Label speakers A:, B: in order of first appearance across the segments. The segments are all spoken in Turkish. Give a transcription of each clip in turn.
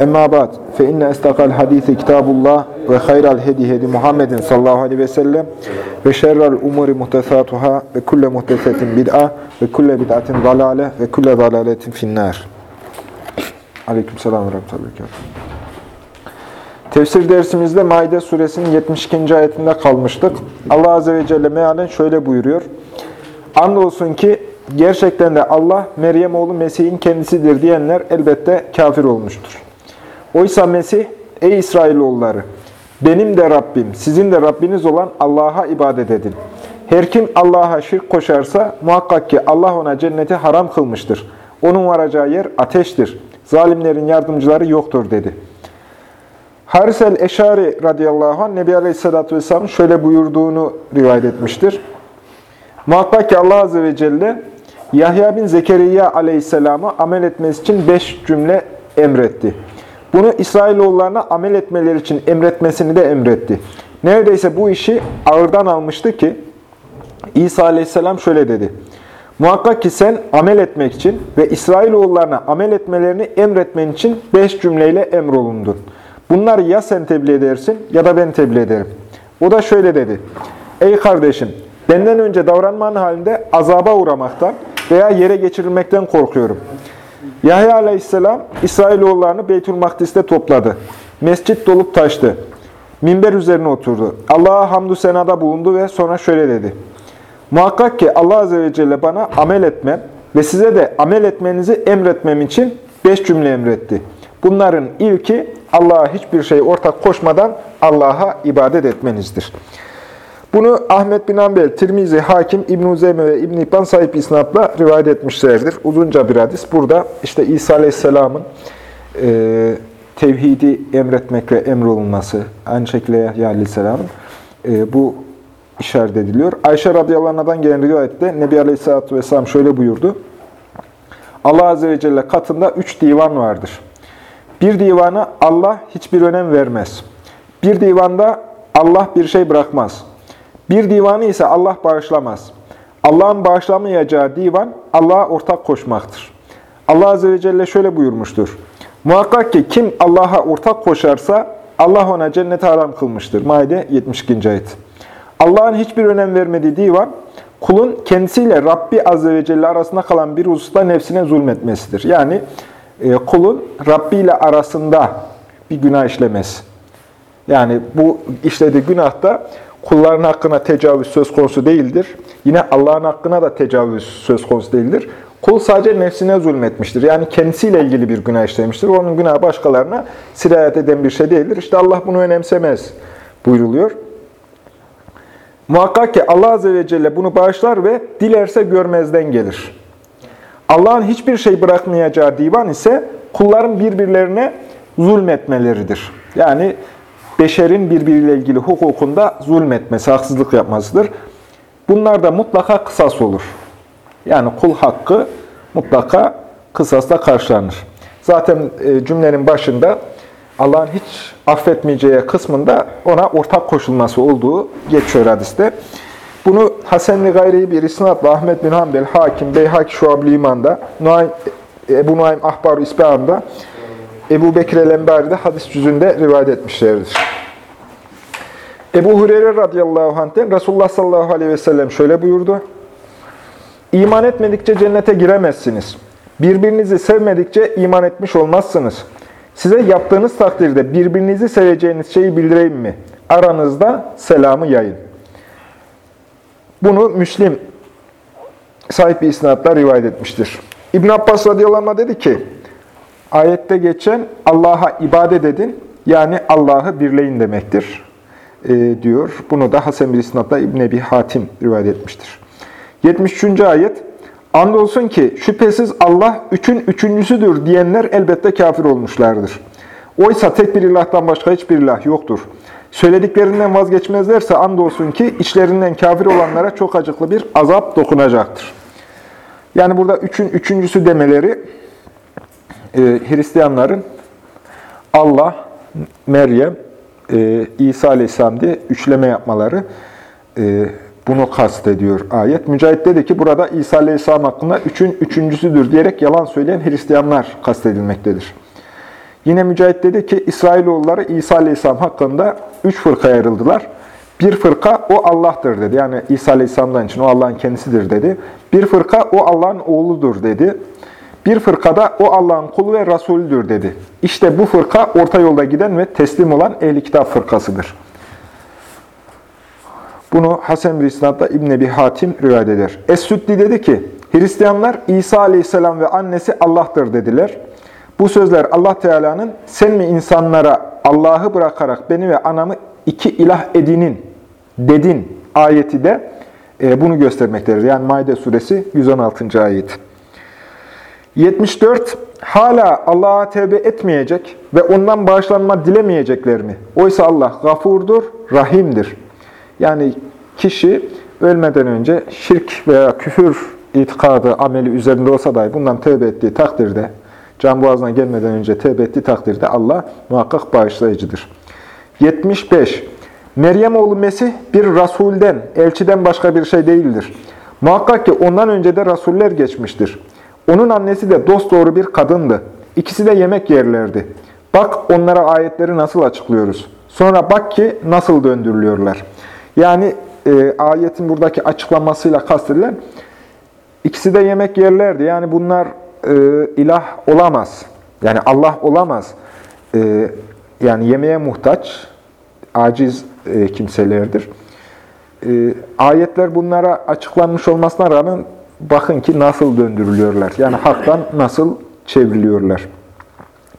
A: Emma ba'd fe inne istakal hadisi kitabullah ve hayral hedi hedi Muhammedin sallallahu aleyhi ve sellem ve şerrel umuri muhtesatuhâ ve kulle muhtesetin bid'a ve kulle bid'atin zalâle ve kulle zalâletin finnâr. Aleyküm selam ve rahmetullahi Tefsir dersimizde Maide suresinin 72. ayetinde kalmıştık. Allah Azze ve Celle mealen şöyle buyuruyor. Andolsun ki gerçekten de Allah Meryem oğlu Mesih'in kendisidir diyenler elbette kafir olmuştur. Oysa Mesih, ey İsrailoğulları, benim de Rabbim, sizin de Rabbiniz olan Allah'a ibadet edin. Her kim Allah'a şirk koşarsa muhakkak ki Allah ona cenneti haram kılmıştır. Onun varacağı yer ateştir. Zalimlerin yardımcıları yoktur dedi. Haris el-Eşari radıyallahu anh Nebi Aleyhisselatü Vesselam'ın şöyle buyurduğunu rivayet etmiştir. Muhakkak ki Allah Azze ve Celle Yahya bin Zekeriya Aleyhisselam'a amel etmesi için beş cümle emretti. Bunu İsrailoğullarına amel etmeleri için emretmesini de emretti. Neredeyse bu işi ağırdan almıştı ki İsa Aleyhisselam şöyle dedi. Muhakkak ki sen amel etmek için ve İsrailoğullarına amel etmelerini emretmen için beş cümleyle emrolundun. Bunları ya sen tebliğ edersin ya da ben tebliğ ederim. O da şöyle dedi. Ey kardeşim, benden önce davranman halinde azaba uğramaktan veya yere geçirilmekten korkuyorum. Yahya aleyhisselam İsrailoğullarını Beytül Makdis'te topladı. Mescit dolup taştı. Minber üzerine oturdu. Allah'a hamdü senada bulundu ve sonra şöyle dedi. Muhakkak ki Allah Azze ve Celle bana amel etmem ve size de amel etmenizi emretmem için beş cümle emretti. Bunların ilki Allah'a hiçbir şey ortak koşmadan Allah'a ibadet etmenizdir. Bunu Ahmet bin Ambel, Tirmizi, Hakim, İbn-i Zeyme ve İbn-i İbban sahip isnatla rivayet etmişlerdir. Uzunca bir hadis. Burada işte İsa Aleyhisselam'ın e, tevhidi emretmekle emrolunması, aynı şekilde Yahya Aleyhisselam'ın e, bu işaret ediliyor. Ayşe radıyallahu gelen rivayette Nebi Aleyhisselatü Vesselam şöyle buyurdu. Allah Azze ve Celle katında üç divan vardır. Bir divana Allah hiçbir önem vermez. Bir divanda Allah bir şey bırakmaz. Bir divanı ise Allah bağışlamaz. Allah'ın bağışlamayacağı divan Allah'a ortak koşmaktır. Allah Azze ve Celle şöyle buyurmuştur. Muhakkak ki kim Allah'a ortak koşarsa Allah ona cenneti haram kılmıştır. Maide 72. ayet. Allah'ın hiçbir önem vermediği divan, kulun kendisiyle Rabbi Azze ve Celle arasında kalan bir hususta nefsine zulmetmesidir. Yani e, kulun Rabbi ile arasında bir günah işlemesi. Yani bu işlediği günahta kulların hakkına tecavüz söz konusu değildir. Yine Allah'ın hakkına da tecavüz söz konusu değildir. Kul sadece nefsine zulmetmiştir. Yani kendisiyle ilgili bir günah işlemiştir. Onun günahı başkalarına sirayet eden bir şey değildir. İşte Allah bunu önemsemez buyruluyor. Muhakkak ki Allah Azze ve Celle bunu bağışlar ve dilerse görmezden gelir. Allah'ın hiçbir şey bırakmayacağı divan ise kulların birbirlerine zulmetmeleridir. Yani beşerin birbiriyle ilgili hukukunda zulmetmesi, haksızlık yapmasıdır. Bunlar da mutlaka kısas olur. Yani kul hakkı mutlaka kısasla karşılanır. Zaten e, cümlenin başında Allah'ın hiç affetmeyeceği kısmında ona ortak koşulması olduğu geçiyor hadiste. Bunu Hasenli Gayri bir isnatla Ahmet bin Hanbel, Hakim, Beyhaki Şuab-ı İman'da, Nuaym, Ebu Nuaym Ahbar-ı İspahan'da, Ebu Bekir el-Embari'de hadis cüzünde rivayet etmişlerdir. Ebu Hureyre radıyallahu anh'ten Resulullah sallallahu aleyhi ve sellem şöyle buyurdu. İman etmedikçe cennete giremezsiniz. Birbirinizi sevmedikçe iman etmiş olmazsınız. Size yaptığınız takdirde birbirinizi seveceğiniz şeyi bildireyim mi? Aranızda selamı yayın. Bunu Müslim sahip bir isnatla rivayet etmiştir. İbn Abbas radıyallahu anh dedi ki, ayette geçen Allah'a ibadet edin, yani Allah'ı birleyin demektir e, diyor. Bunu da Hasan bir İbn Ebi Hatim rivayet etmiştir. 73. ayet, Andolsun ki şüphesiz Allah üçün üçüncüsüdür diyenler elbette kafir olmuşlardır. Oysa tek bir ilahtan başka hiçbir ilah yoktur. Söylediklerinden vazgeçmezlerse andolsun ki içlerinden kafir olanlara çok acıklı bir azap dokunacaktır. Yani burada üçün üçüncüsü demeleri e, Hristiyanların Allah, Meryem, e, İsa Aleyhisselam diye üçleme yapmaları e, bunu kastediyor ayet. Mücahit dedi ki burada İsa Aleyhisselam hakkında üçün üçüncüsüdür diyerek yalan söyleyen Hristiyanlar kastedilmektedir. Yine Mücahit dedi ki İsrailoğulları İsa Aleyhisselam hakkında üç fırkaya ayrıldılar. Bir fırka o Allah'tır dedi. Yani İsa Aleyhisselam'dan için o Allah'ın kendisidir dedi. Bir fırka o Allah'ın oğludur dedi. Bir fırkada o Allah'ın kulu ve Resulüdür dedi. İşte bu fırka orta yolda giden ve teslim olan ehli kitap fırkasıdır. Bunu Hasan bir isnadda İbn Ebi Hatim rivayet eder. Es-Süddi dedi ki, Hristiyanlar İsa aleyhisselam ve annesi Allah'tır dediler. Bu sözler Allah Teala'nın sen mi insanlara Allah'ı bırakarak beni ve anamı iki ilah edinin dedin ayeti de e, bunu göstermektedir. Yani Maide suresi 116. ayet. 74. Hala Allah'a tevbe etmeyecek ve ondan bağışlanma dilemeyecekler mi? Oysa Allah gafurdur, rahimdir. Yani kişi ölmeden önce şirk veya küfür itikadı, ameli üzerinde olsa dahi bundan tevbe ettiği takdirde, can boğazına gelmeden önce tevbe ettiği takdirde Allah muhakkak bağışlayıcıdır. 75. Meryem oğlu Mesih bir Rasulden, elçiden başka bir şey değildir. Muhakkak ki ondan önce de Rasuller geçmiştir. Onun annesi de dosdoğru bir kadındı. İkisi de yemek yerlerdi. Bak onlara ayetleri nasıl açıklıyoruz. Sonra bak ki nasıl döndürülüyorlar. Yani e, ayetin buradaki açıklamasıyla kastedilen ikisi de yemek yerlerdi. Yani bunlar e, ilah olamaz. Yani Allah olamaz. E, yani yemeğe muhtaç, aciz e, kimselerdir. E, ayetler bunlara açıklanmış olmasına rağmen bakın ki nasıl döndürülüyorlar. Yani haktan nasıl çevriliyorlar.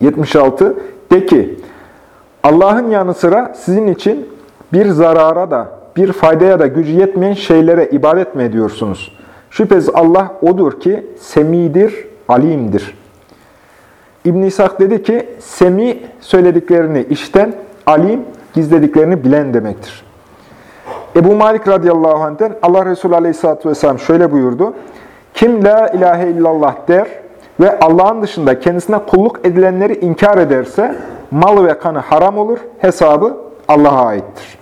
A: 76. De ki, Allah'ın yanı sıra sizin için bir zarara da, bir faydaya da gücü yetmeyen şeylere ibadet mi ediyorsunuz? Şüphesiz Allah odur ki semidir, alimdir. İbn İshak dedi ki, semi söylediklerini işten, alim gizlediklerini bilen demektir. Ebu Malik radıyallahu anh'den Allah Resulü aleyhisselatü vesselam şöyle buyurdu. Kim la ilahe illallah der ve Allah'ın dışında kendisine kulluk edilenleri inkar ederse malı ve kanı haram olur, hesabı Allah'a aittir.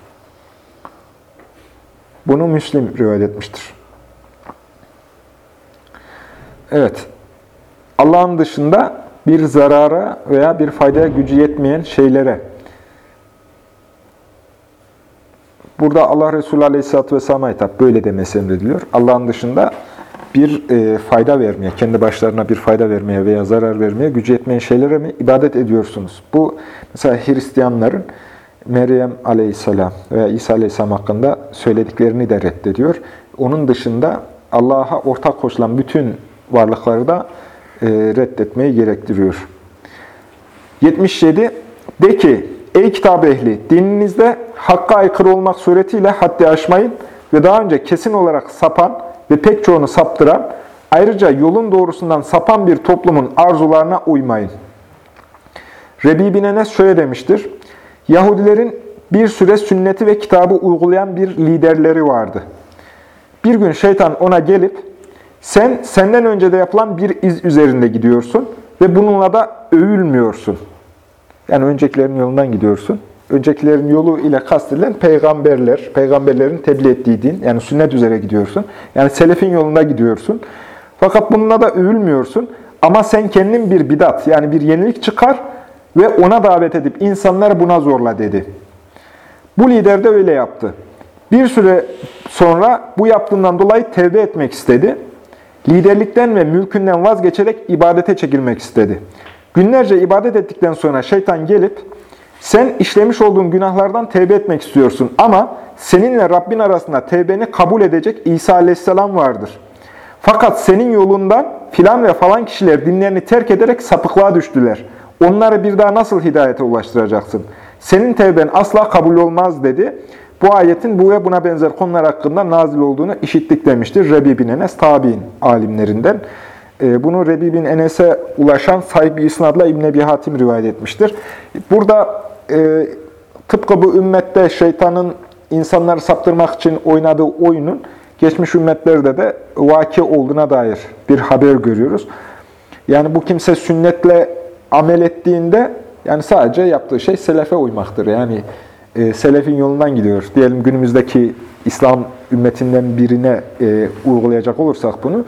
A: Bunu Müslim rivayet etmiştir. Evet, Allah'ın dışında bir zarara veya bir faydaya gücü yetmeyen şeylere Burada Allah Resulü Aleyhisselatü Vesselam'a hitap böyle demesi emrediliyor. Allah'ın dışında bir e, fayda vermeye, kendi başlarına bir fayda vermeye veya zarar vermeye gücü yetmeyen şeylere mi ibadet ediyorsunuz? Bu mesela Hristiyanların Meryem Aleyhisselam veya İsa Aleyhisselam hakkında söylediklerini de reddediyor. Onun dışında Allah'a ortak koşulan bütün varlıkları da e, reddetmeyi gerektiriyor. 77. De ki, ey kitap ehli, dininizde hakka aykırı olmak suretiyle haddi aşmayın ve daha önce kesin olarak sapan ve pek çoğunu saptıran, ayrıca yolun doğrusundan sapan bir toplumun arzularına uymayın. Rebi bin Enes şöyle demiştir, Yahudilerin bir süre sünneti ve kitabı uygulayan bir liderleri vardı. Bir gün şeytan ona gelip, sen senden önce de yapılan bir iz üzerinde gidiyorsun ve bununla da övülmüyorsun. Yani öncekilerin yolundan gidiyorsun öncekilerin yolu ile kastedilen peygamberler, peygamberlerin tebliğ ettiği din, yani sünnet üzere gidiyorsun. Yani selefin yolunda gidiyorsun. Fakat bununla da övülmüyorsun. Ama sen kendin bir bidat, yani bir yenilik çıkar ve ona davet edip insanları buna zorla dedi. Bu lider de öyle yaptı. Bir süre sonra bu yaptığından dolayı tevbe etmek istedi. Liderlikten ve mülkünden vazgeçerek ibadete çekilmek istedi. Günlerce ibadet ettikten sonra şeytan gelip sen işlemiş olduğun günahlardan tevbe etmek istiyorsun ama seninle Rabbin arasında tevbeni kabul edecek İsa aleyhisselam vardır. Fakat senin yolundan filan ve falan kişiler dinlerini terk ederek sapıklığa düştüler. Onları bir daha nasıl hidayete ulaştıracaksın? Senin tevben asla kabul olmaz dedi. Bu ayetin bu ve buna benzer konular hakkında nazil olduğunu işittik demiştir. Rebi bin Enes tabi'in alimlerinden. Ee, bunu Rebi bin Enes'e ulaşan sahibi isnadla İbn Ebi Hatim rivayet etmiştir. Burada e, tıpkı bu ümmette şeytanın insanları saptırmak için oynadığı oyunun geçmiş ümmetlerde de vaki olduğuna dair bir haber görüyoruz. Yani bu kimse sünnetle amel ettiğinde yani sadece yaptığı şey selefe uymaktır. Yani e, selefin yolundan gidiyor. Diyelim günümüzdeki İslam ümmetinden birine e, uygulayacak olursak bunu.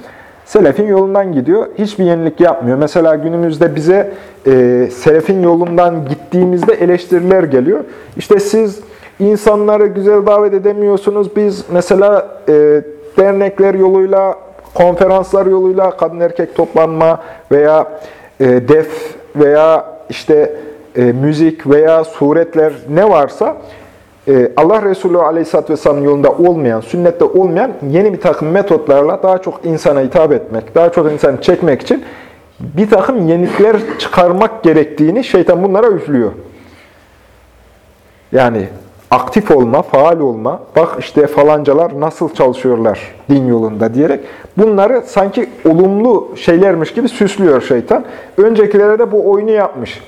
A: Selefin yolundan gidiyor. Hiçbir yenilik yapmıyor. Mesela günümüzde bize e, selefin yolundan gittiğimizde eleştiriler geliyor. İşte siz insanları güzel davet edemiyorsunuz. Biz mesela e, dernekler yoluyla, konferanslar yoluyla kadın erkek toplanma veya e, def veya işte e, müzik veya suretler ne varsa Allah Resulü Aleyhisselatü Vesselam'ın yolunda olmayan, sünnette olmayan yeni bir takım metotlarla daha çok insana hitap etmek, daha çok insanı çekmek için bir takım yenilikler çıkarmak gerektiğini şeytan bunlara üflüyor. Yani aktif olma, faal olma, bak işte falancalar nasıl çalışıyorlar din yolunda diyerek bunları sanki olumlu şeylermiş gibi süslüyor şeytan. Öncekilere de bu oyunu yapmış.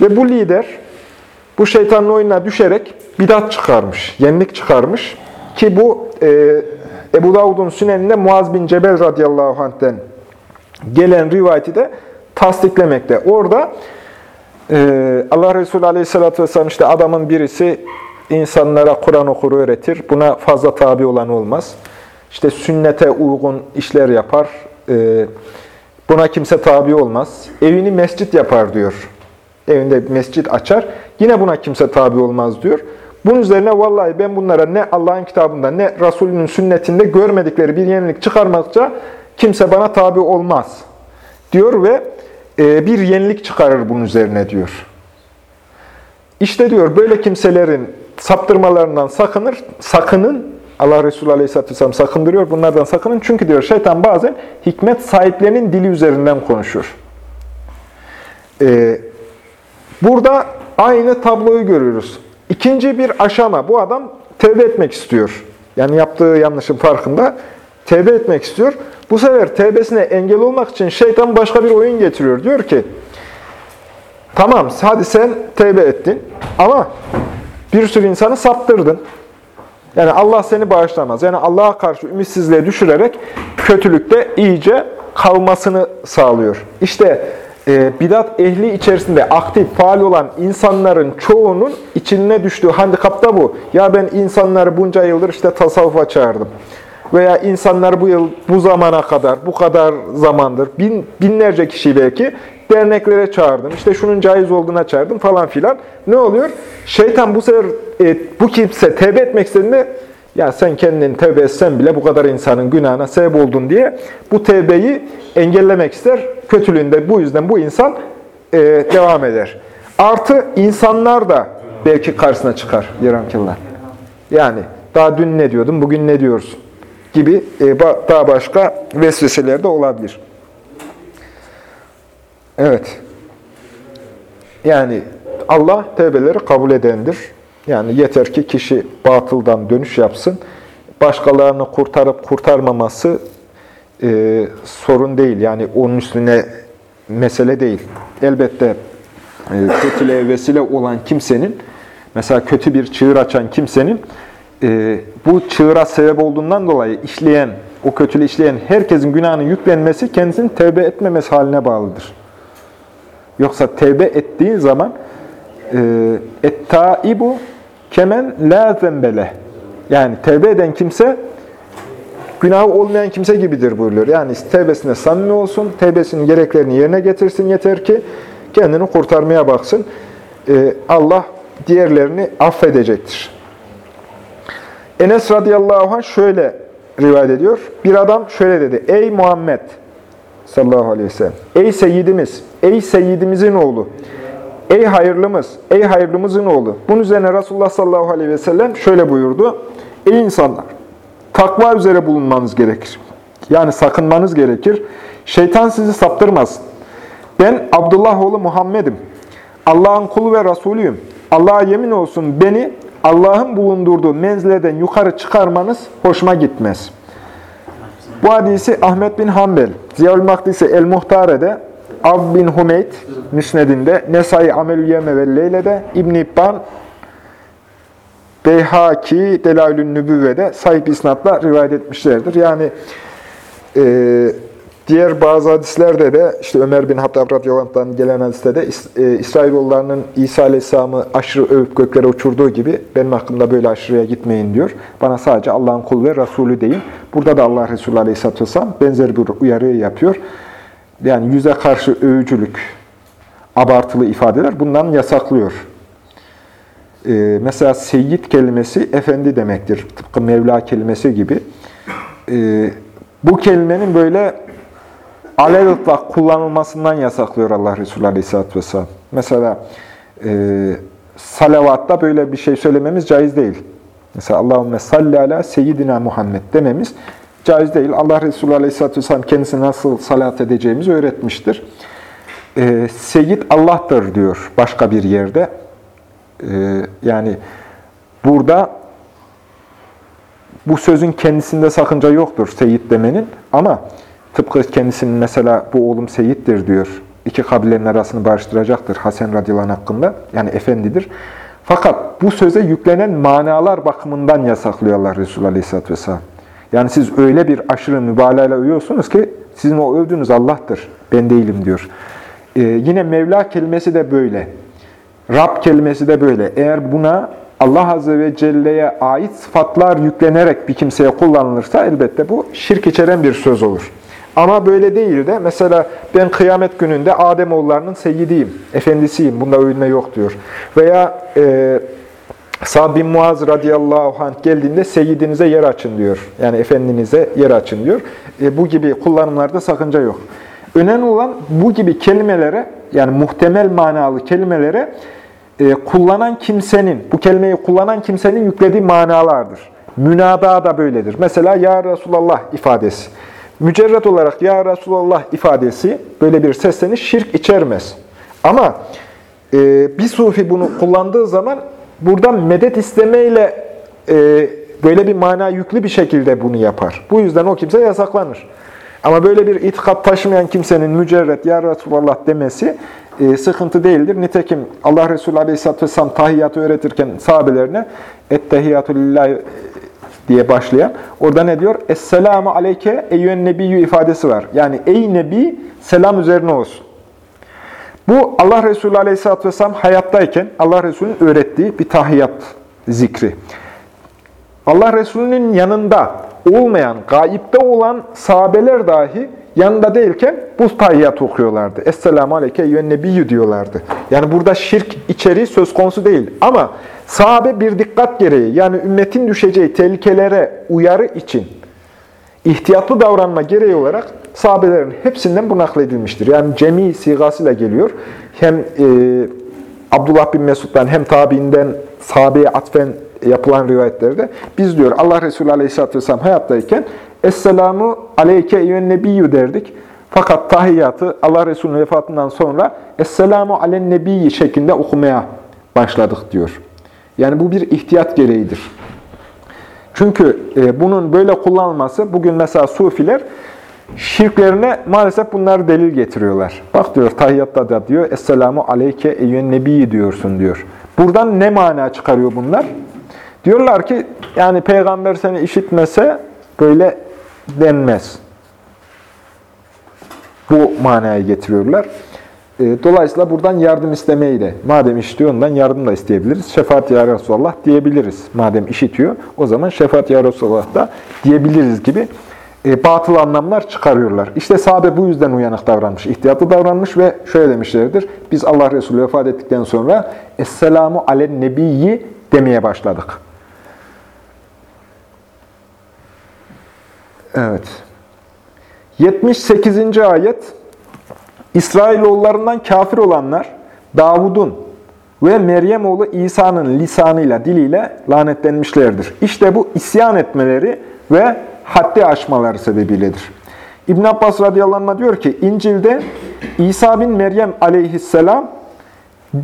A: Ve bu lider bu şeytanın oyununa düşerek bidat çıkarmış, yenilik çıkarmış. Ki bu e, Ebu Davud'un süneninde Muaz bin Cebel radıyallahu anh'ten gelen rivayeti de tasdiklemekte. Orada e, Allah Resulü aleyhissalatü vesselam işte adamın birisi insanlara Kur'an okur öğretir. Buna fazla tabi olan olmaz. İşte sünnete uygun işler yapar. E, buna kimse tabi olmaz. Evini mescit yapar diyor. Evinde mescit açar. Yine buna kimse tabi olmaz diyor. Bunun üzerine vallahi ben bunlara ne Allah'ın kitabında ne Resulünün sünnetinde görmedikleri bir yenilik çıkarmakça kimse bana tabi olmaz diyor ve e, bir yenilik çıkarır bunun üzerine diyor. İşte diyor böyle kimselerin saptırmalarından sakınır, sakının Allah Resulü Aleyhisselatü Vesselam sakındırıyor. Bunlardan sakının. Çünkü diyor şeytan bazen hikmet sahiplerinin dili üzerinden konuşur. Ee, burada aynı tabloyu görüyoruz. İkinci bir aşama. Bu adam tevbe etmek istiyor. Yani yaptığı yanlışın farkında. Tevbe etmek istiyor. Bu sefer tevbesine engel olmak için şeytan başka bir oyun getiriyor. Diyor ki, tamam hadi sen tevbe ettin ama bir sürü insanı saptırdın. Yani Allah seni bağışlamaz. Yani Allah'a karşı ümitsizliğe düşürerek kötülükte iyice kalmasını sağlıyor. İşte e, bidat ehli içerisinde aktif, faal olan insanların çoğunun içine düştüğü handikap da bu. Ya ben insanları bunca yıldır işte tasavvufa çağırdım. Veya insanlar bu yıl, bu zamana kadar, bu kadar zamandır, bin, binlerce kişi belki derneklere çağırdım. İşte şunun caiz olduğuna çağırdım falan filan. Ne oluyor? Şeytan bu sefer e, bu kimse tevbe etmek istediğinde ya sen kendini tevbe etsen bile bu kadar insanın günahına sebep oldun diye bu tevbeyi engellemek ister. Kötülüğünde bu yüzden bu insan e, devam eder. Artı insanlar da belki karşısına çıkar yaramkıllar. Yani daha dün ne diyordun, bugün ne diyorsun gibi e, daha başka vesveseler de olabilir. Evet. Yani Allah tevbeleri kabul edendir. Yani yeter ki kişi batıldan dönüş yapsın. Başkalarını kurtarıp kurtarmaması e, sorun değil. Yani onun üstüne mesele değil. Elbette e, kötülüğe vesile olan kimsenin, mesela kötü bir çığır açan kimsenin, e, bu çığıra sebep olduğundan dolayı işleyen, o kötülüğü işleyen herkesin günahının yüklenmesi kendisinin tevbe etmemesi haline bağlıdır. Yoksa tevbe ettiğin zaman ettaibu kemen la zembele yani tevbe eden kimse günahı olmayan kimse gibidir buyuruyor. Yani tevbesine samimi olsun, tevbesinin gereklerini yerine getirsin yeter ki kendini kurtarmaya baksın. Ee, Allah diğerlerini affedecektir. Enes radıyallahu anh şöyle rivayet ediyor. Bir adam şöyle dedi. Ey Muhammed sallallahu aleyhi ve sellem. Ey seyyidimiz, ey seyyidimizin oğlu. Ey hayırlımız, ey hayırlımızın oğlu. Bunun üzerine Resulullah sallallahu aleyhi ve sellem şöyle buyurdu. Ey insanlar, takva üzere bulunmanız gerekir. Yani sakınmanız gerekir. Şeytan sizi saptırmasın. Ben Abdullah oğlu Muhammed'im. Allah'ın kulu ve Resulüyüm. Allah'a yemin olsun beni Allah'ın bulundurduğu menzileden yukarı çıkarmanız hoşuma gitmez. Bu hadisi Ahmet bin Hanbel, Ziyaül Makdisi El-Muhtare'de, Av bin Humeyd Müsned'inde, Nesai Amelül Yeme ve Leyle'de, İbn İbban Beyhaki, Delailün Nübüvve'de sahip isnatla rivayet etmişlerdir. Yani e, diğer bazı hadislerde de işte Ömer bin Hattab radıyallahu gelen hadiste de e, İsrailoğullarının İsa aleyhisselamı aşırı övüp göklere uçurduğu gibi benim hakkımda böyle aşırıya gitmeyin diyor. Bana sadece Allah'ın kulu ve Resulü deyin. Burada da Allah Resulü aleyhisselatü vesselam benzer bir uyarıyı yapıyor. Yani yüze karşı övücülük, abartılı ifadeler bundan yasaklıyor. Ee, mesela seyyid kelimesi efendi demektir. Tıpkı Mevla kelimesi gibi. Ee, bu kelimenin böyle alel kullanılmasından yasaklıyor Allah Resulü Aleyhisselatü Vesselam. Mesela e, salavatta böyle bir şey söylememiz caiz değil. Mesela Allahümme salli ala seyyidina Muhammed dememiz caiz değil. Allah Resulü Aleyhisselatü Vesselam kendisine nasıl salat edeceğimizi öğretmiştir. E, Seyyid Allah'tır diyor başka bir yerde. E, yani burada bu sözün kendisinde sakınca yoktur Seyyid demenin ama tıpkı kendisinin mesela bu oğlum Seyyid'dir diyor. İki kabilenin arasını barıştıracaktır Hasan radıyallahu hakkında. Yani efendidir. Fakat bu söze yüklenen manalar bakımından yasaklıyorlar Resulü aleyhisselatü vesselam. Yani siz öyle bir aşırı mübalağayla övüyorsunuz ki sizin o övdüğünüz Allah'tır. Ben değilim diyor. Ee, yine Mevla kelimesi de böyle. Rab kelimesi de böyle. Eğer buna Allah Azze ve Celle'ye ait sıfatlar yüklenerek bir kimseye kullanılırsa elbette bu şirk içeren bir söz olur. Ama böyle değil de mesela ben kıyamet gününde Ademoğullarının seyyidiyim, efendisiyim, bunda övünme yok diyor. Veya e, Sa'd bin Muaz radıyallahu anh geldiğinde seyyidinize yer açın diyor. Yani efendinize yer açın diyor. E, bu gibi kullanımlarda sakınca yok. Önemli olan bu gibi kelimelere yani muhtemel manalı kelimelere e, kullanan kimsenin, bu kelimeyi kullanan kimsenin yüklediği manalardır. Münada da böyledir. Mesela Ya Resulallah ifadesi. Mücerret olarak Ya Resulallah ifadesi böyle bir sesleniş şirk içermez. Ama e, bir sufi bunu kullandığı zaman burada medet istemeyle e, böyle bir mana yüklü bir şekilde bunu yapar. Bu yüzden o kimse yasaklanır. Ama böyle bir itikat taşımayan kimsenin mücerret Ya Resulallah demesi e, sıkıntı değildir. Nitekim Allah Resulü Aleyhisselatü Vesselam tahiyyatı öğretirken sahabelerine ettehiyyatü lillahi diye başlayan. Orada ne diyor? Esselamu aleyke eyyün nebiyyü ifadesi var. Yani ey nebi selam üzerine olsun. Bu Allah Resulü Aleyhisselatü Vesselam hayattayken Allah Resulü'nün öğrettiği bir tahiyyat zikri. Allah Resulü'nün yanında olmayan, gayipte olan sahabeler dahi yanında değilken bu tahiyyat okuyorlardı. Esselamu aleyke eyyün nebiyyü diyorlardı. Yani burada şirk içeriği söz konusu değil. Ama sahabe bir dikkat gereği, yani ümmetin düşeceği tehlikelere uyarı için ihtiyatlı davranma gereği olarak sahabelerin hepsinden bu nakledilmiştir. Yani cemi sigasıyla geliyor. Hem e, Abdullah bin Mesud'dan hem tabiinden sahabeye atfen yapılan rivayetlerde biz diyor Allah Resulü Aleyhisselatü Vesselam hayattayken Esselamu aleyke eyyün nebiyyü derdik. Fakat tahiyyatı Allah Resulü'nün vefatından sonra Esselamu alen nebiyyi şeklinde okumaya başladık diyor. Yani bu bir ihtiyat gereğidir. Çünkü e, bunun böyle kullanılması, bugün mesela sufiler şirklerine maalesef bunları delil getiriyorlar. Bak diyor tahiyyatta da diyor Esselamu aleyke eyyün nebiyyi diyorsun diyor. Buradan ne mana çıkarıyor bunlar? Diyorlar ki yani peygamber seni işitmese böyle denmez. Bu manaya getiriyorlar. E, dolayısıyla buradan yardım istemeyi de, madem işitiyor ondan yardım da isteyebiliriz. Şefaat ya Resulallah diyebiliriz. Madem işitiyor, o zaman şefaat ya Resulallah da diyebiliriz gibi e, batıl anlamlar çıkarıyorlar. İşte sahabe bu yüzden uyanık davranmış, ihtiyatlı davranmış ve şöyle demişlerdir. Biz Allah Resulü vefat ettikten sonra Esselamu alen nebiyyi demeye başladık. Evet. 78. ayet İsrailoğullarından kafir olanlar Davud'un ve Meryem oğlu İsa'nın lisanıyla, diliyle lanetlenmişlerdir. İşte bu isyan etmeleri ve haddi aşmaları sebebiyledir. İbn Abbas radıyallahu diyor ki, İncil'de İsa bin Meryem aleyhisselam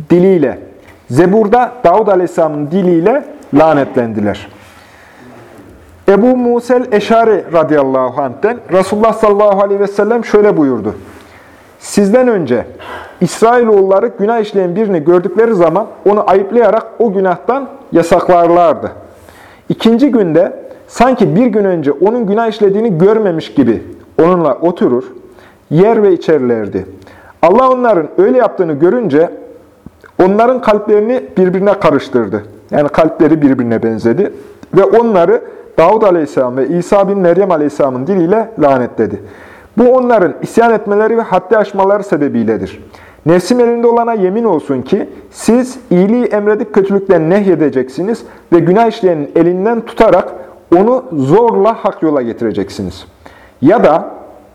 A: diliyle, Zebur'da Davud aleyhisselamın diliyle lanetlendiler. Ebu Musel Eşari radıyallahu anh'ten Resulullah sallallahu aleyhi ve sellem şöyle buyurdu. Sizden önce İsrailoğulları günah işleyen birini gördükleri zaman onu ayıplayarak o günahtan yasaklarlardı. İkinci günde sanki bir gün önce onun günah işlediğini görmemiş gibi onunla oturur, yer ve içerlerdi. Allah onların öyle yaptığını görünce onların kalplerini birbirine karıştırdı. Yani kalpleri birbirine benzedi. Ve onları Davud Aleyhisselam ve İsa bin Meryem Aleyhisselam'ın diliyle lanetledi. Bu onların isyan etmeleri ve haddi aşmaları sebebiyledir. Nefsim elinde olana yemin olsun ki siz iyiliği emredip kötülükten nehyedeceksiniz ve günah işleyenin elinden tutarak onu zorla hak yola getireceksiniz. Ya da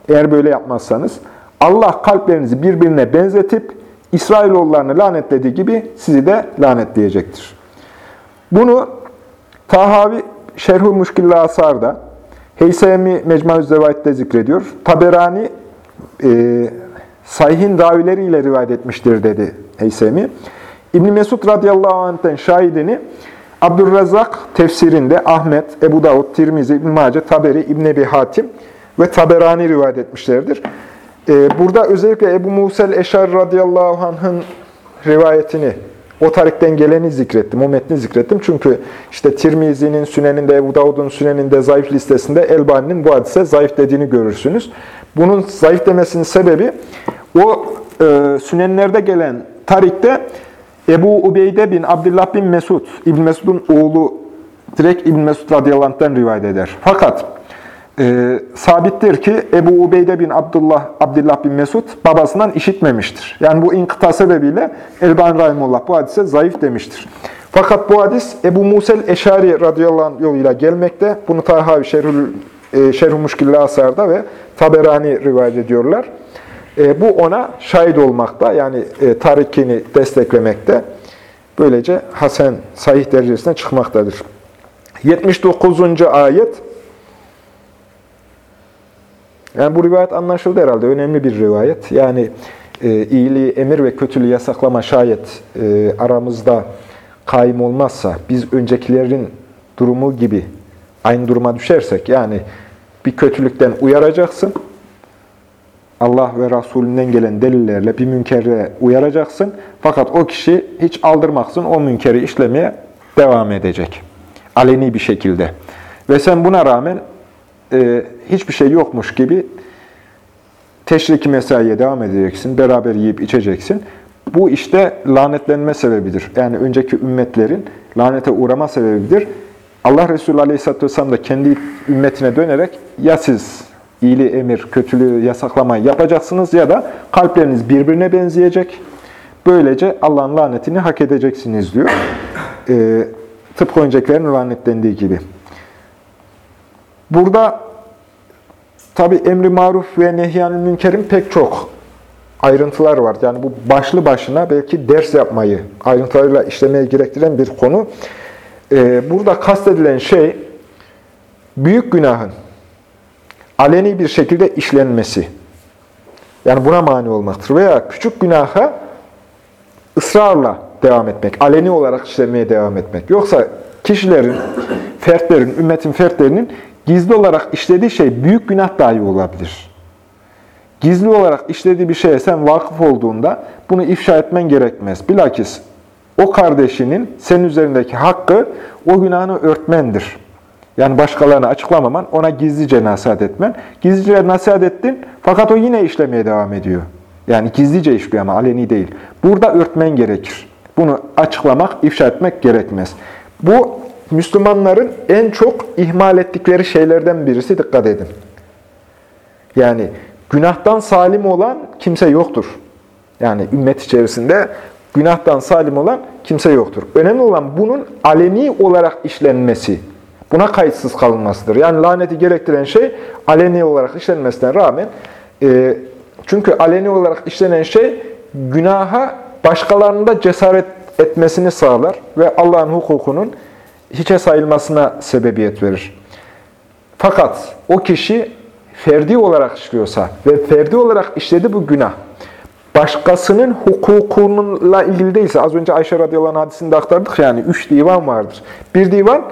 A: eğer böyle yapmazsanız Allah kalplerinizi birbirine benzetip İsrailoğullarını lanetlediği gibi sizi de lanetleyecektir. Bunu Tahavi Şerh-ü Muşkilli Asar'da, Heysemi Mecmuaz Zevahit'te zikrediyor. Taberani e, Sayhin ravileriyle rivayet etmiştir dedi Heysemi. İbn Mesud radıyallahu anh'ten şahidini Abdurrazak tefsirinde Ahmet, Ebu Davud, Tirmizi, İbn Mace, Taberi, İbn Ebi Hatim ve Taberani rivayet etmişlerdir. Ee, burada özellikle Ebu Musel Eşar radıyallahu anh'ın rivayetini, o tarikten geleni zikrettim, o metni zikrettim. Çünkü işte Tirmizi'nin süneninde, Ebu Davud'un süneninde zayıf listesinde Elbani'nin bu hadise zayıf dediğini görürsünüz. Bunun zayıf demesinin sebebi o e, sünenlerde gelen tarikte Ebu Ubeyde bin Abdullah bin Mesud, İbn Mesud'un oğlu direkt İbn Mesud radıyallahu rivayet eder. Fakat e, sabittir ki Ebu Ubeyde bin Abdullah, Abdullah bin Mesud babasından işitmemiştir. Yani bu inkıta sebebiyle Elban Rahimullah bu hadise zayıf demiştir. Fakat bu hadis Ebu Musel Eşari radıyallahu anh yoluyla gelmekte. Bunu Tahavi Şerhül, e, Şerh-ü Asar'da ve Taberani rivayet ediyorlar. E, bu ona şahit olmakta, yani e, tarikini desteklemekte. Böylece Hasan sahih derecesine çıkmaktadır. 79. ayet. Yani bu rivayet anlaşıldı herhalde. Önemli bir rivayet. Yani e, iyiliği emir ve kötülüğü yasaklama şayet e, aramızda kaim olmazsa, biz öncekilerin durumu gibi aynı duruma düşersek, yani bir kötülükten uyaracaksın, Allah ve Resulünden gelen delillerle bir münkere uyaracaksın. Fakat o kişi hiç aldırmaksın o münkeri işlemeye devam edecek. Aleni bir şekilde. Ve sen buna rağmen e, hiçbir şey yokmuş gibi teşriki mesaiye devam edeceksin. Beraber yiyip içeceksin. Bu işte lanetlenme sebebidir. Yani önceki ümmetlerin lanete uğrama sebebidir. Allah Resulü Aleyhisselatü Vesselam da kendi ümmetine dönerek ya siz iyiliği emir, kötülüğü yasaklamayı yapacaksınız ya da kalpleriniz birbirine benzeyecek. Böylece Allah'ın lanetini hak edeceksiniz diyor. E, tıpkı öncekilerin lanetlendiği gibi. Burada tabi emri maruf ve nehyanül münkerin pek çok ayrıntılar var. Yani bu başlı başına belki ders yapmayı, ayrıntılarıyla işlemeye gerektiren bir konu. Ee, burada kastedilen şey, büyük günahın aleni bir şekilde işlenmesi. Yani buna mani olmaktır. Veya küçük günaha ısrarla devam etmek, aleni olarak işlemeye devam etmek. Yoksa kişilerin, fertlerin, ümmetin fertlerinin gizli olarak işlediği şey büyük günah dahi olabilir. Gizli olarak işlediği bir şeye sen vakıf olduğunda bunu ifşa etmen gerekmez. Bilakis o kardeşinin senin üzerindeki hakkı o günahını örtmendir. Yani başkalarına açıklamaman, ona gizlice nasihat etmen. Gizlice nasihat ettin fakat o yine işlemeye devam ediyor. Yani gizlice işliyor ama aleni değil. Burada örtmen gerekir. Bunu açıklamak, ifşa etmek gerekmez. Bu Müslümanların en çok ihmal ettikleri şeylerden birisi dikkat edin. Yani günahtan salim olan kimse yoktur. Yani ümmet içerisinde günahtan salim olan kimse yoktur. Önemli olan bunun aleni olarak işlenmesi. Buna kayıtsız kalınmasıdır. Yani laneti gerektiren şey aleni olarak işlenmesine rağmen e, çünkü aleni olarak işlenen şey günaha başkalarında cesaret etmesini sağlar ve Allah'ın hukukunun hiçe sayılmasına sebebiyet verir. Fakat o kişi ferdi olarak işliyorsa ve ferdi olarak işledi bu günah, başkasının hukukunla ilgili değilse, az önce Ayşe radıyallahu anh hadisinde aktardık yani üç divan vardır. Bir divan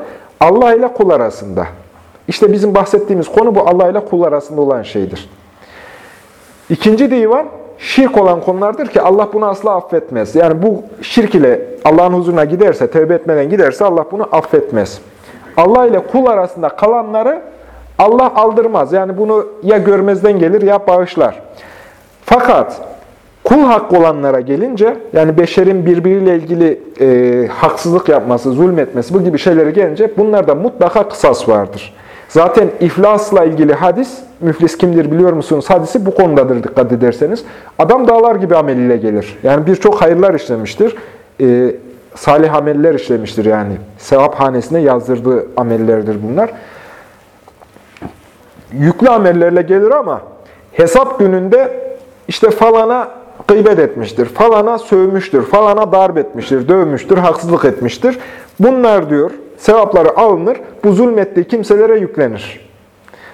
A: Allah ile kul arasında. İşte bizim bahsettiğimiz konu bu Allah ile kul arasında olan şeydir. İkinci divan şirk olan konulardır ki Allah bunu asla affetmez. Yani bu şirk ile Allah'ın huzuruna giderse, tövbe etmeden giderse Allah bunu affetmez. Allah ile kul arasında kalanları Allah aldırmaz. Yani bunu ya görmezden gelir ya bağışlar. Fakat kul hakkı olanlara gelince, yani beşerin birbiriyle ilgili e, haksızlık yapması, zulmetmesi, bu gibi şeylere gelince bunlarda mutlaka kısas vardır. Zaten iflasla ilgili hadis, müflis kimdir biliyor musunuz hadisi bu konudadır dikkat ederseniz. Adam dağlar gibi ameliyle gelir. Yani birçok hayırlar işlemiştir. E, salih ameller işlemiştir yani. Sevap hanesine yazdırdığı amellerdir bunlar. Yüklü amellerle gelir ama hesap gününde işte falana gıybet etmiştir, falana sövmüştür, falana darp etmiştir, dövmüştür, haksızlık etmiştir. Bunlar diyor sevapları alınır, bu zulmettiği kimselere yüklenir.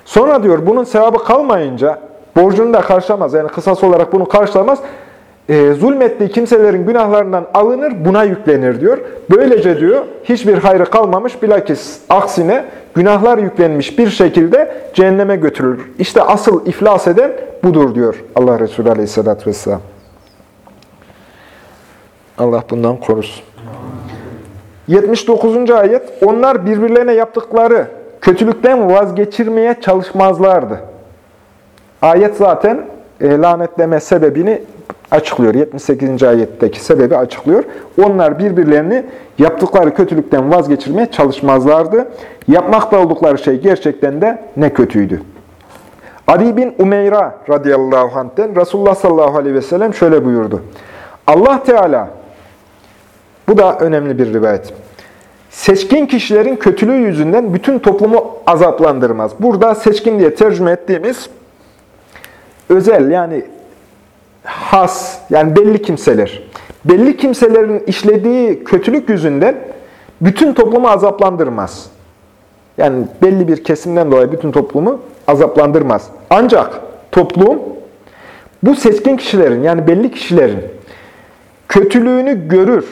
A: Sonra diyor bunun sevabı kalmayınca borcunu da karşılamaz. Yani kısas olarak bunu karşılamaz. E, zulmettiği kimselerin günahlarından alınır, buna yüklenir diyor. Böylece diyor hiçbir hayrı kalmamış, bilakis aksine günahlar yüklenmiş bir şekilde cehenneme götürülür. İşte asıl iflas eden budur diyor Allah Resulü Aleyhisselatü Vesselam. Allah bundan korusun. 79. ayet, onlar birbirlerine yaptıkları kötülükten vazgeçirmeye çalışmazlardı. Ayet zaten e, lanetleme sebebini açıklıyor. 78. ayetteki sebebi açıklıyor. Onlar birbirlerini yaptıkları kötülükten vazgeçirmeye çalışmazlardı. Yapmakta oldukları şey gerçekten de ne kötüydü. Ali bin Umeyra radıyallahu anh'ten Resulullah sallallahu aleyhi ve sellem şöyle buyurdu. Allah Teala, bu da önemli bir rivayet. Seçkin kişilerin kötülüğü yüzünden bütün toplumu azaplandırmaz. Burada seçkin diye tercüme ettiğimiz özel yani has yani belli kimseler. Belli kimselerin işlediği kötülük yüzünden bütün toplumu azaplandırmaz. Yani belli bir kesimden dolayı bütün toplumu azaplandırmaz. Ancak toplum bu seçkin kişilerin yani belli kişilerin kötülüğünü görür.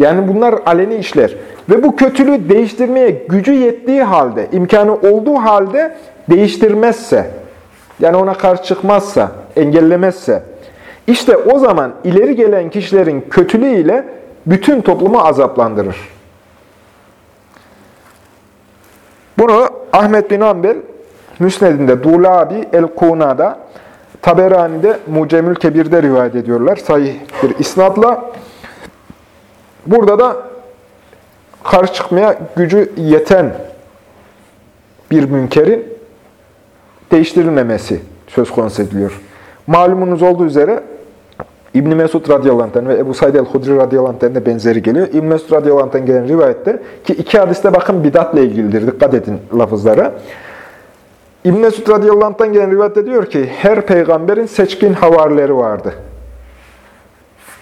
A: Yani bunlar aleni işler. Ve bu kötülüğü değiştirmeye gücü yettiği halde, imkanı olduğu halde değiştirmezse, yani ona karşı çıkmazsa, engellemezse, işte o zaman ileri gelen kişilerin kötülüğüyle bütün toplumu azaplandırır. Bunu Ahmet bin Ambel Müsned'inde, Dulabi el-Kuna'da, Taberani'de Mucemül Kebir'de rivayet ediyorlar. Sahih bir isnadla. Burada da karşı çıkmaya gücü yeten bir münkerin değiştirilmemesi söz konusu ediliyor. Malumunuz olduğu üzere İbn Mesud radıyallahu ve Ebu Said el-Hudri radıyallahu de benzeri geliyor. İbn Mesud radıyallahu gelen rivayette ki iki hadiste bakın bidatla ilgilidir. Dikkat edin lafızlara. İbn Mesud radıyallahu gelen rivayette diyor ki her peygamberin seçkin havarileri vardı.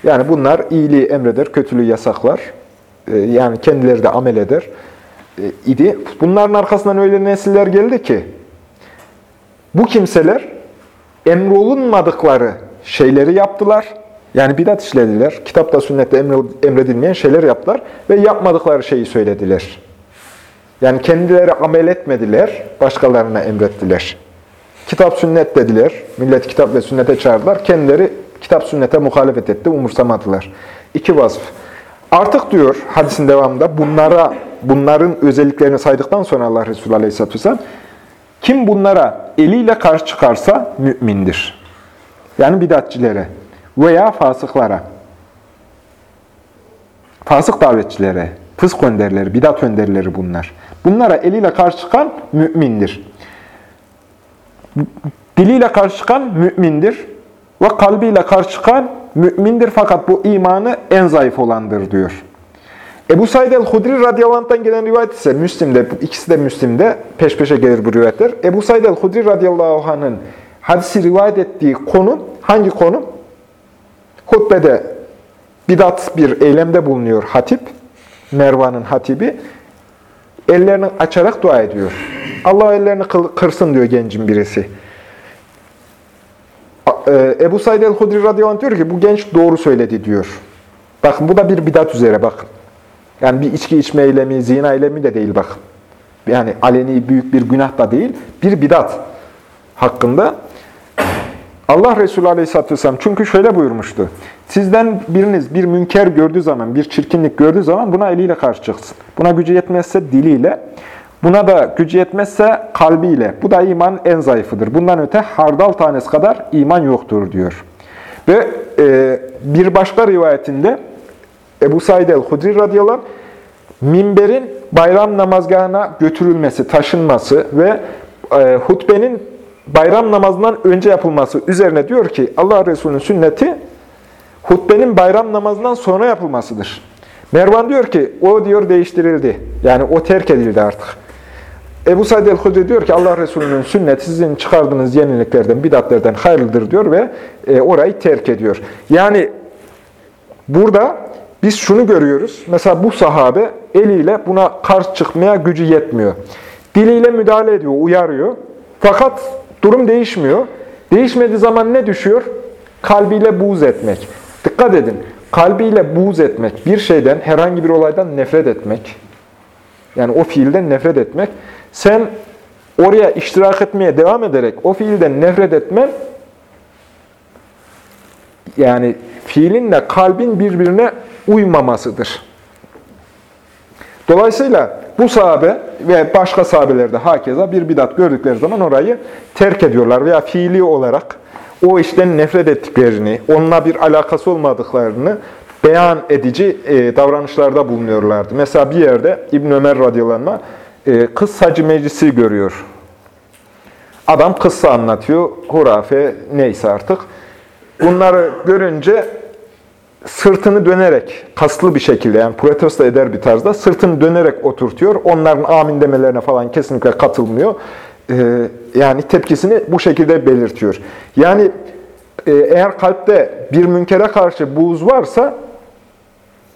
A: Yani bunlar iyiliği emreder, kötülüğü yasaklar. Ee, yani kendileri de amel eder ee, idi. Bunların arkasından öyle nesiller geldi ki bu kimseler emrolunmadıkları şeyleri yaptılar. Yani bidat işlediler. Kitapta, sünnette emredilmeyen şeyler yaptılar ve yapmadıkları şeyi söylediler. Yani kendileri amel etmediler, başkalarına emrettiler. Kitap sünnet dediler, millet kitap ve sünnete çağırdılar. Kendileri kitap sünnete muhalefet etti, umursamadılar. İki vasıf. Artık diyor hadisin devamında bunlara, bunların özelliklerini saydıktan sonra Allah Resulü Aleyhisselatü Vesselam, kim bunlara eliyle karşı çıkarsa mümindir. Yani bidatçilere veya fasıklara, fasık davetçilere, fısk önderleri, bidat önderleri bunlar. Bunlara eliyle karşı çıkan mümindir. Diliyle karşı çıkan mümindir. Ve kalbiyle karşı mümindir fakat bu imanı en zayıf olandır diyor. Ebu Said el-Hudri radıyallahu gelen rivayet ise Müslim'de, ikisi de Müslim'de peş peşe gelir bu rivayetler. Ebu Said el-Hudri radıyallahu anh'ın hadisi rivayet ettiği konu hangi konu? Hutbede bidat bir eylemde bulunuyor hatip, Mervan'ın hatibi. Ellerini açarak dua ediyor. Allah ellerini kırsın diyor gencin birisi. E, Ebu Said el-Hudri radıyallahu diyor ki bu genç doğru söyledi diyor. Bakın bu da bir bidat üzere bakın. Yani bir içki içme eylemi, zina eylemi de değil bakın. Yani aleni büyük bir günah da değil. Bir bidat hakkında Allah Resulü Aleyhisselatü Vesselam çünkü şöyle buyurmuştu. Sizden biriniz bir münker gördüğü zaman, bir çirkinlik gördüğü zaman buna eliyle karşı çıksın. Buna gücü yetmezse diliyle, buna da gücü yetmezse kalbiyle. Bu da iman en zayıfıdır. Bundan öte hardal tanesi kadar iman yoktur diyor. Ve e, bir başka rivayetinde Ebu Said el-Hudri radıyallahu anh, minberin bayram namazgahına götürülmesi, taşınması ve e, hutbenin bayram namazından önce yapılması üzerine diyor ki Allah Resulü'nün sünneti hutbenin bayram namazından sonra yapılmasıdır. Mervan diyor ki o diyor değiştirildi. Yani o terk edildi artık. Ebu Said el-Hudri diyor ki Allah Resulü'nün sünneti sizin çıkardığınız yeniliklerden, bidatlerden hayırlıdır diyor ve e, orayı terk ediyor. Yani burada biz şunu görüyoruz. Mesela bu sahabe eliyle buna karşı çıkmaya gücü yetmiyor. Diliyle müdahale ediyor, uyarıyor. Fakat durum değişmiyor. Değişmediği zaman ne düşüyor? Kalbiyle buğz etmek. Dikkat edin. Kalbiyle buğz etmek, bir şeyden, herhangi bir olaydan nefret etmek. Yani o fiilden nefret etmek. Sen oraya iştirak etmeye devam ederek o fiilden nefret etmen, yani fiilinle kalbin birbirine uymamasıdır. Dolayısıyla bu sahabe ve başka sahabelerde hakeza bir bidat gördükleri zaman orayı terk ediyorlar veya fiili olarak o işten nefret ettiklerini, onunla bir alakası olmadıklarını beyan edici e, davranışlarda bulunuyorlardı. Mesela bir yerde İbn Ömer radıyallahu anh kız sacı meclisi görüyor. Adam kıssa anlatıyor, hurafe neyse artık. Bunları görünce sırtını dönerek, kaslı bir şekilde yani protesto eder bir tarzda sırtını dönerek oturtuyor. Onların amin demelerine falan kesinlikle katılmıyor. Ee, yani tepkisini bu şekilde belirtiyor. Yani e, eğer kalpte bir münkere karşı buğz varsa,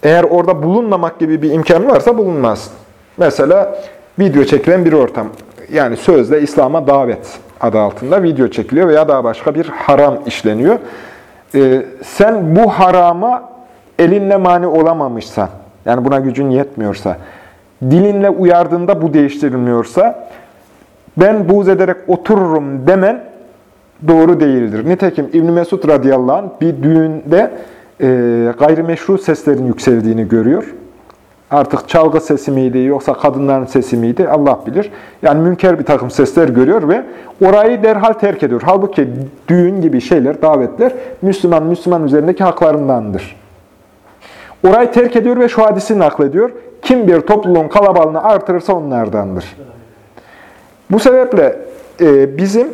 A: eğer orada bulunmamak gibi bir imkan varsa bulunmaz. Mesela video çekilen bir ortam. Yani sözde İslam'a davet adı altında video çekiliyor veya daha başka bir haram işleniyor. Ee, sen bu harama elinle mani olamamışsan, yani buna gücün yetmiyorsa, dilinle uyardığında bu değiştirilmiyorsa, ben buğz ederek otururum demen doğru değildir. Nitekim İbn Mesud radıyallahu anh bir düğünde e, gayrimeşru seslerin yükseldiğini görüyor. Artık çalgı sesi miydi yoksa kadınların sesi miydi Allah bilir. Yani münker bir takım sesler görüyor ve orayı derhal terk ediyor. Halbuki düğün gibi şeyler, davetler Müslüman, Müslüman üzerindeki haklarındandır. Orayı terk ediyor ve şu hadisi naklediyor. Kim bir topluluğun kalabalığını artırırsa onlardandır. Bu sebeple e, bizim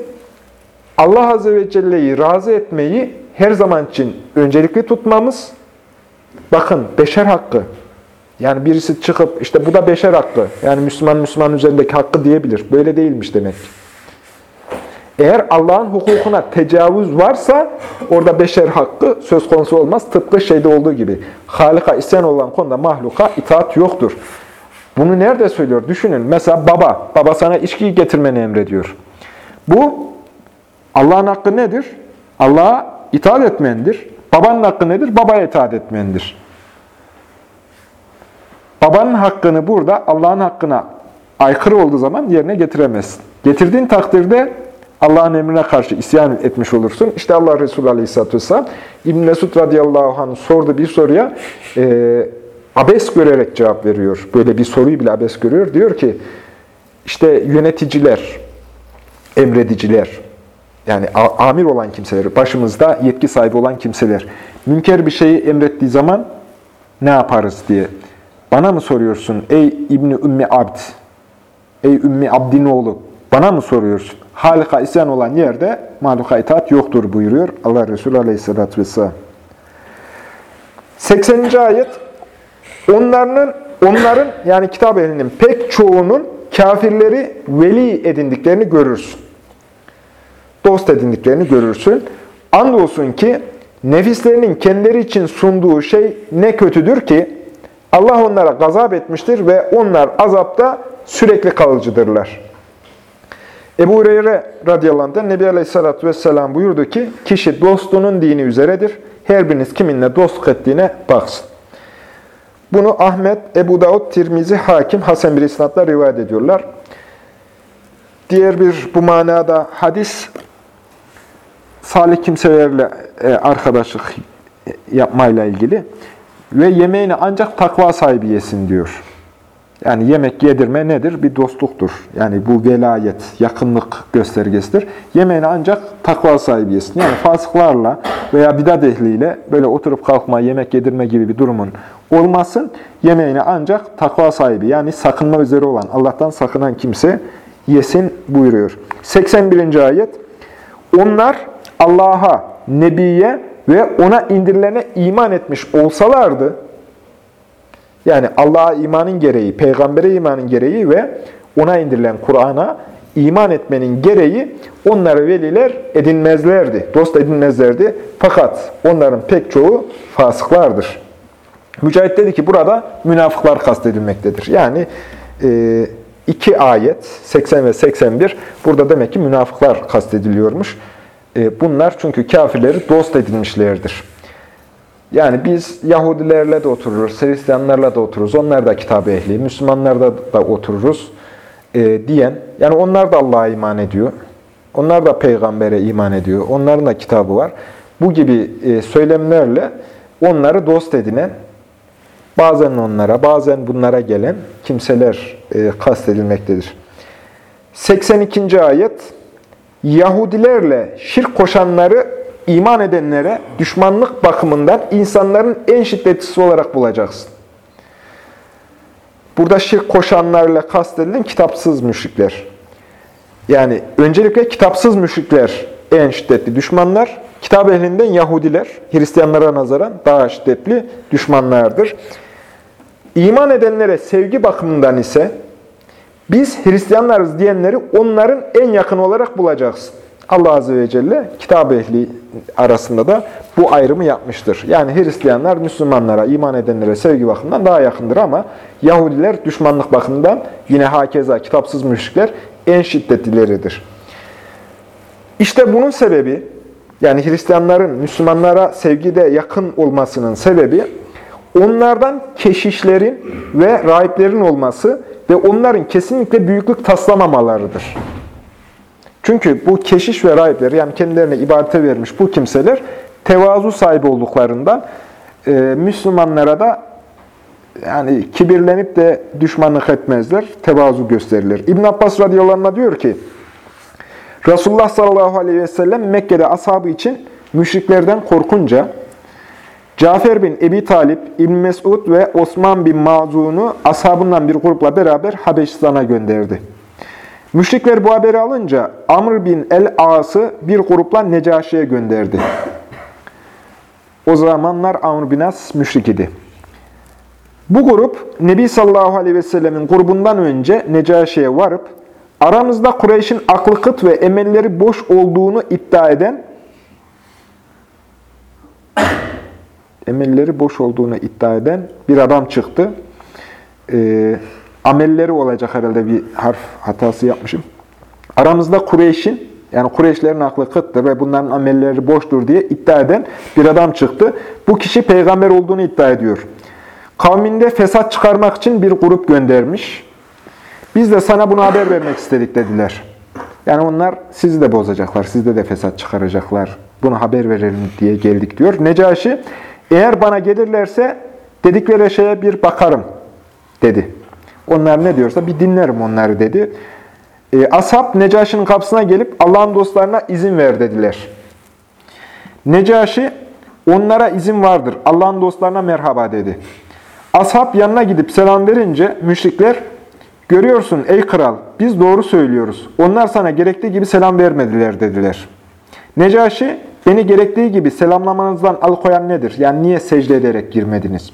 A: Allah Azze ve Celle'yi razı etmeyi her zaman için öncelikli tutmamız, bakın beşer hakkı, yani birisi çıkıp işte bu da beşer hakkı. Yani Müslüman Müslüman üzerindeki hakkı diyebilir. Böyle değilmiş demek. Eğer Allah'ın hukukuna tecavüz varsa orada beşer hakkı söz konusu olmaz. Tıpkı şeyde olduğu gibi. Halika isyan olan konuda mahluka itaat yoktur. Bunu nerede söylüyor? Düşünün. Mesela baba. Baba sana içkiyi getirmeni emrediyor. Bu Allah'ın hakkı nedir? Allah'a itaat etmendir. Babanın hakkı nedir? Babaya itaat etmendir. Babanın hakkını burada Allah'ın hakkına aykırı olduğu zaman yerine getiremezsin. Getirdiğin takdirde Allah'ın emrine karşı isyan etmiş olursun. İşte Allah Resulü Aleyhisselatü Vesselam İbn Mesud radıyallahu anh sordu bir soruya e, abes görerek cevap veriyor. Böyle bir soruyu bile abes görüyor. Diyor ki işte yöneticiler, emrediciler, yani amir olan kimseler, başımızda yetki sahibi olan kimseler, münker bir şeyi emrettiği zaman ne yaparız diye bana mı soruyorsun ey İbni Ümmi Abd? Ey Ümmi Abdin oğlu bana mı soruyorsun? Halika isyan olan yerde mahluka itaat yoktur buyuruyor Allah Resulü Aleyhisselatü Vesselam. 80. ayet onların onların yani kitap ehlinin pek çoğunun kafirleri veli edindiklerini görürsün. Dost edindiklerini görürsün. Andolsun ki nefislerinin kendileri için sunduğu şey ne kötüdür ki Allah onlara gazap etmiştir ve onlar azapta sürekli kalıcıdırlar. Ebu Hureyre radıyallahu anh'da Nebi Aleyhisselatü Vesselam buyurdu ki, kişi dostunun dini üzeredir. Her biriniz kiminle dostluk ettiğine baksın. Bunu Ahmet, Ebu Davud, Tirmizi, Hakim, Hasan bir isnatla rivayet ediyorlar. Diğer bir bu manada hadis, salih kimselerle e, arkadaşlık yapmayla ilgili. Ve yemeğini ancak takva sahibi yesin diyor. Yani yemek yedirme nedir? Bir dostluktur. Yani bu velayet, yakınlık göstergesidir. Yemeğini ancak takva sahibi yesin. Yani fasıklarla veya bidat ehliyle böyle oturup kalkma, yemek yedirme gibi bir durumun olmasın. Yemeğini ancak takva sahibi yani sakınma üzere olan, Allah'tan sakınan kimse yesin buyuruyor. 81. ayet. Onlar Allah'a, Nebiye ve ona indirilene iman etmiş olsalardı, yani Allah'a imanın gereği, peygambere imanın gereği ve ona indirilen Kur'an'a iman etmenin gereği onları veliler edinmezlerdi, dost edinmezlerdi. Fakat onların pek çoğu fasıklardır. Mücahit dedi ki burada münafıklar kastedilmektedir. Yani e, iki ayet, 80 ve 81, burada demek ki münafıklar kastediliyormuş. E, bunlar çünkü kafirleri dost edinmişlerdir. Yani biz Yahudilerle de otururuz, Hristiyanlarla da otururuz, onlar da kitap ehli, Müslümanlarla da otururuz e, diyen, yani onlar da Allah'a iman ediyor, onlar da peygambere iman ediyor, onların da kitabı var. Bu gibi e, söylemlerle onları dost edinen, bazen onlara, bazen bunlara gelen kimseler e, kastedilmektedir. 82. ayet, Yahudilerle şirk koşanları iman edenlere düşmanlık bakımından insanların en şiddetlisi olarak bulacaksın. Burada şirk koşanlarla kastedilen kitapsız müşrikler. Yani öncelikle kitapsız müşrikler en şiddetli düşmanlar. Kitap ehlinden Yahudiler, Hristiyanlara nazaran daha şiddetli düşmanlardır. İman edenlere sevgi bakımından ise biz Hristiyanlarız diyenleri onların en yakın olarak bulacaksın. Allah Azze ve Celle kitap ehli arasında da bu ayrımı yapmıştır. Yani Hristiyanlar Müslümanlara, iman edenlere sevgi bakımından daha yakındır ama Yahudiler düşmanlık bakımından yine hakeza kitapsız müşrikler en şiddetlileridir. İşte bunun sebebi, yani Hristiyanların Müslümanlara sevgide yakın olmasının sebebi, onlardan keşişlerin ve rahiplerin olması ve onların kesinlikle büyüklük taslamamalarıdır. Çünkü bu keşiş ve rahipler yani kendilerine ibadete vermiş bu kimseler tevazu sahibi olduklarından e, Müslümanlara da yani kibirlenip de düşmanlık etmezler, tevazu gösterirler. İbn Abbas radıyallahu anh diyor ki, Resulullah sallallahu aleyhi ve sellem Mekke'de ashabı için müşriklerden korkunca, Cafer bin Ebi Talip, İbn Mesud ve Osman bin Mazun'u ashabından bir grupla beraber Habeşistan'a gönderdi. Müşrikler bu haberi alınca Amr bin el-As'ı bir grupla Necaşi'ye gönderdi. O zamanlar Amr bin As müşrik idi. Bu grup Nebi sallallahu aleyhi ve sellemin grubundan önce Necaşi'ye varıp aramızda Kureyş'in aklı kıt ve emelleri boş olduğunu iddia eden emelleri boş olduğunu iddia eden bir adam çıktı. Ee, amelleri olacak herhalde bir harf hatası yapmışım. Aramızda Kureyş'in, yani Kureyşlerin aklı kıttır ve bunların amelleri boştur diye iddia eden bir adam çıktı. Bu kişi peygamber olduğunu iddia ediyor. Kavminde fesat çıkarmak için bir grup göndermiş. Biz de sana bunu haber vermek istedik dediler. Yani onlar sizi de bozacaklar, sizde de fesat çıkaracaklar. Bunu haber verelim diye geldik diyor. Necaşi, eğer bana gelirlerse dedikleri şeye bir bakarım dedi. Onlar ne diyorsa bir dinlerim onları dedi. E, ashab Necaşi'nin kapısına gelip Allah'ın dostlarına izin ver dediler. Necaşi onlara izin vardır. Allah'ın dostlarına merhaba dedi. Ashab yanına gidip selam verince müşrikler görüyorsun ey kral biz doğru söylüyoruz. Onlar sana gerektiği gibi selam vermediler dediler. Necaşi beni gerektiği gibi selamlamanızdan alıkoyan nedir? Yani niye secde ederek girmediniz?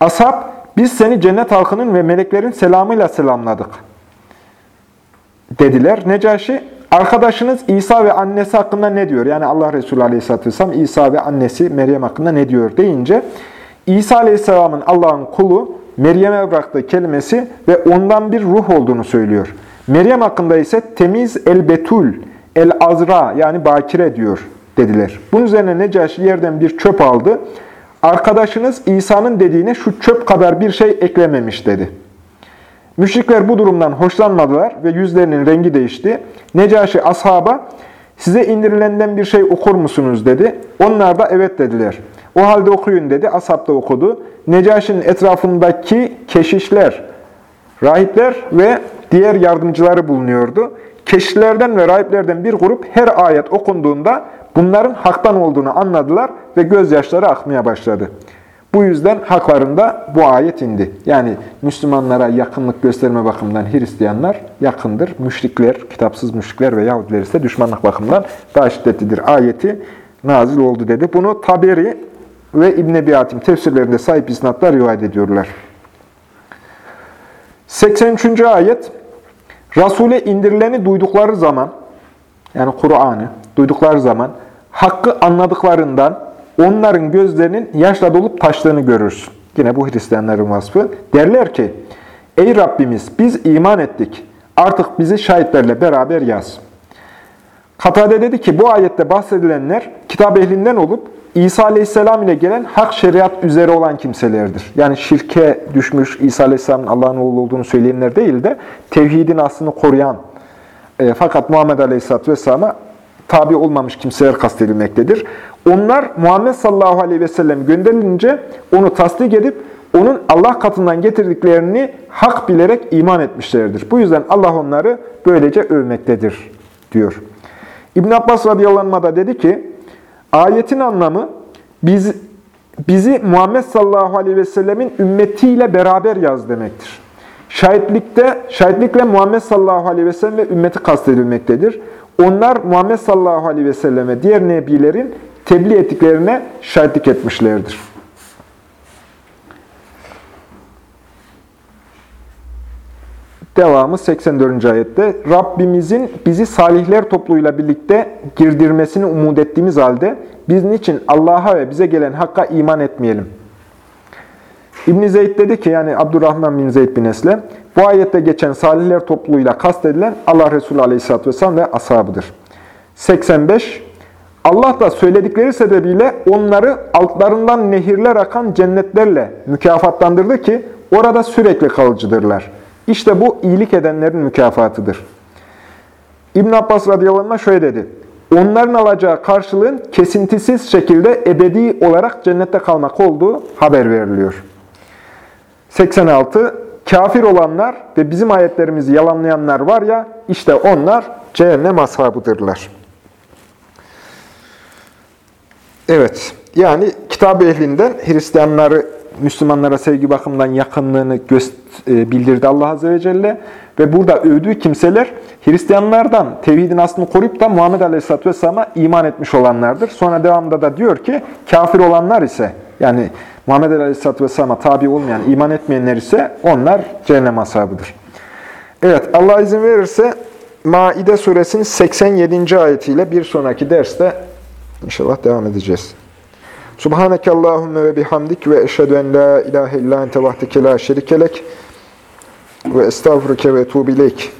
A: Ashab biz seni cennet halkının ve meleklerin selamıyla selamladık. Dediler. Necaşi, arkadaşınız İsa ve annesi hakkında ne diyor? Yani Allah Resulü Aleyhisselatü Vesselam İsa ve annesi Meryem hakkında ne diyor deyince, İsa Aleyhisselam'ın Allah'ın kulu Meryem'e bıraktığı kelimesi ve ondan bir ruh olduğunu söylüyor. Meryem hakkında ise temiz el-betul, el-azra yani bakire diyor dediler. Bunun üzerine Necaşi yerden bir çöp aldı Arkadaşınız İsa'nın dediğine şu çöp kadar bir şey eklememiş dedi. Müşrikler bu durumdan hoşlanmadılar ve yüzlerinin rengi değişti. Necaşi ashaba, Size indirilenden bir şey okur musunuz dedi. Onlar da evet dediler. O halde okuyun dedi. Ashab da okudu. Necaşi'nin etrafındaki keşişler, rahipler ve diğer yardımcıları bulunuyordu. Keşişlerden ve rahiplerden bir grup her ayet okunduğunda bunların haktan olduğunu anladılar ve gözyaşları akmaya başladı. Bu yüzden haklarında bu ayet indi. Yani Müslümanlara yakınlık gösterme bakımından Hristiyanlar yakındır. Müşrikler, kitapsız müşrikler ve Yahudiler ise düşmanlık bakımından daha şiddetlidir. Ayeti nazil oldu dedi. Bunu Taberi ve İbn Ebi Hatim tefsirlerinde sahip isnatlar rivayet ediyorlar. 83. ayet Resul'e indirileni duydukları zaman yani Kur'an'ı duydukları zaman hakkı anladıklarından onların gözlerinin yaşla dolup taştığını görürsün. Yine bu Hristiyanların vasfı. Derler ki, Ey Rabbimiz biz iman ettik. Artık bizi şahitlerle beraber yaz. Katade dedi ki bu ayette bahsedilenler kitap ehlinden olup İsa Aleyhisselam ile gelen hak şeriat üzere olan kimselerdir. Yani şirke düşmüş İsa Aleyhisselam'ın Allah'ın oğlu olduğunu söyleyenler değil de tevhidin aslını koruyan e, fakat Muhammed Aleyhisselatü Vesselam'a tabi olmamış kimseler kastedilmektedir. Onlar Muhammed sallallahu aleyhi ve sellem gönderilince onu tasdik edip onun Allah katından getirdiklerini hak bilerek iman etmişlerdir. Bu yüzden Allah onları böylece övmektedir diyor. İbn Abbas radıyallahu da dedi ki, ayetin anlamı biz, bizi Muhammed sallallahu aleyhi ve sellemin ümmetiyle beraber yaz demektir. Şahitlikte, şahitlikle Muhammed sallallahu aleyhi ve sellem ve ümmeti kastedilmektedir. Onlar Muhammed sallallahu aleyhi ve selleme diğer nebilerin tebliğ ettiklerine şahitlik etmişlerdir. Devamı 84. ayette Rabbimizin bizi salihler topluluğuyla birlikte girdirmesini umut ettiğimiz halde biz niçin Allah'a ve bize gelen Hakk'a iman etmeyelim? İbn Zeyd dedi ki yani Abdurrahman bin Zeyd bin Eslem bu ayette geçen salihler topluluğuyla kastedilen Allah Resulü Aleyhisselatü Vesselam ve ashabıdır. 85 Allah da söyledikleri sebebiyle onları altlarından nehirler akan cennetlerle mükafatlandırdı ki orada sürekli kalıcıdırlar. İşte bu iyilik edenlerin mükafatıdır. İbn Abbas radıyallahu anh şöyle dedi. Onların alacağı karşılığın kesintisiz şekilde ebedi olarak cennette kalmak olduğu haber veriliyor. 86. Kafir olanlar ve bizim ayetlerimizi yalanlayanlar var ya, işte onlar cehennem ashabıdırlar. Evet, yani kitap ehlinden Hristiyanları Müslümanlara sevgi bakımından yakınlığını e, bildirdi Allah Azze ve Celle. Ve burada övdüğü kimseler Hristiyanlardan tevhidin aslını koruyup da Muhammed Aleyhisselatü Vesselam'a iman etmiş olanlardır. Sonra devamında da diyor ki kafir olanlar ise yani Muhammed Aleyhisselatü Vesselam'a tabi olmayan, iman etmeyenler ise onlar cehennem ashabıdır. Evet Allah izin verirse Maide suresinin 87. ayetiyle bir sonraki derste inşallah devam edeceğiz. Subhaneke Allahümme ve bihamdik ve eşhedü en la ilahe illa ente vahdeke la şerikelek ve estağfurke ve tuğbileyk.